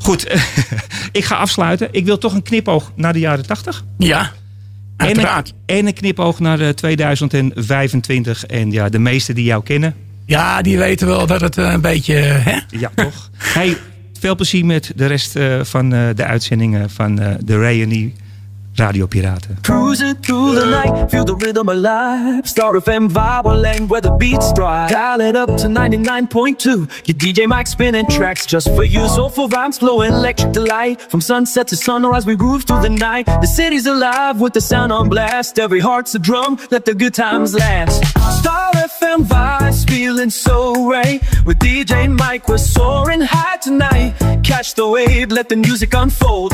Goed, ik ga afsluiten. Ik wil toch een knipoog naar de jaren 80.
Ja,
En een, en een knipoog naar eh, 2025. En ja, de meesten die jou kennen.
Ja, die weten wel dat het eh, een beetje... Hè?
Ja, toch? Hey, veel plezier met de rest eh, van eh, de uitzendingen van eh, de Ray Radiopiraten.
Cruising through the night, feel the rhythm alive. Star FM vibe land where the beats drive. Dial it up to 99.2. Your DJ mic spinning tracks just for you. Soulful vibes flowing, electric delight. From sunset to sunrise, we groove through the night. The city's alive with the sound on blast. Every heart's a drum, let the good times last. Star FM vibes feeling so right. With DJ Mike, we're soaring high tonight. Catch the wave, let the music unfold.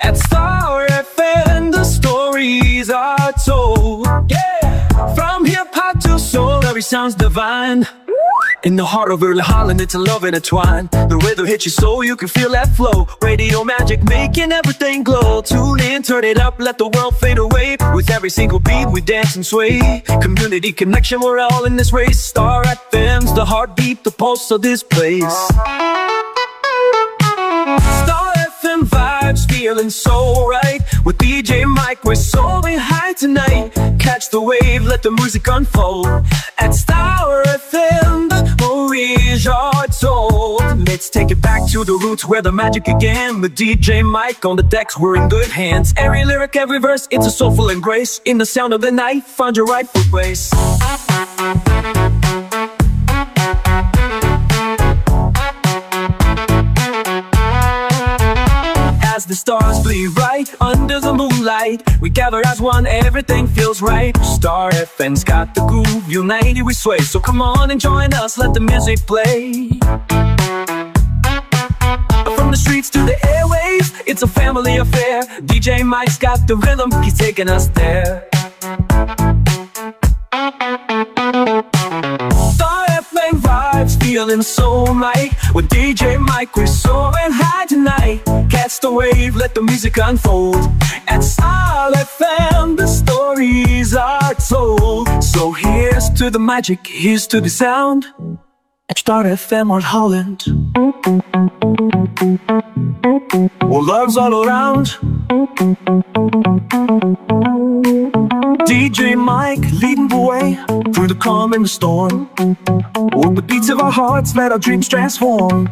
At Star FM, the stories are told. Yeah, from hip hop to soul, every sound's divine. In the heart of early Holland, it's a love intertwined. The rhythm hits you so you can feel that flow. Radio magic making everything glow. Tune in, turn it up, let the world fade away. With every single beat, we dance and sway. Community connection, we're all in this race. Star at FM's the heartbeat, the pulse of this place. Star Vibes feeling so right. With DJ Mike, we're soaring high tonight. Catch the wave, let the music unfold. At Star FM, the stories are told. Let's take it back to the roots where the magic began. With DJ Mike on the decks, we're in good hands. Every lyric, every verse, it's a soulful embrace. In the sound of the night, find your rightful place. The stars bleed right under the moonlight, we gather as one, everything feels right. Star FM's got the groove, united we sway. So come on and join us, let the music play. From the streets to the airwaves, it's a family affair. DJ Mike's got the rhythm, he's taking us there. Feeling so right. With DJ Mike, we're soaring high tonight. Catch the wave, let the music unfold. At Star FM, the stories are told. So here's to the magic, here's to the sound. At Star FM or Holland. Well, love's all around. DJ Mike leading the way through the calm and the storm. With the beats of our hearts, let our dreams transform.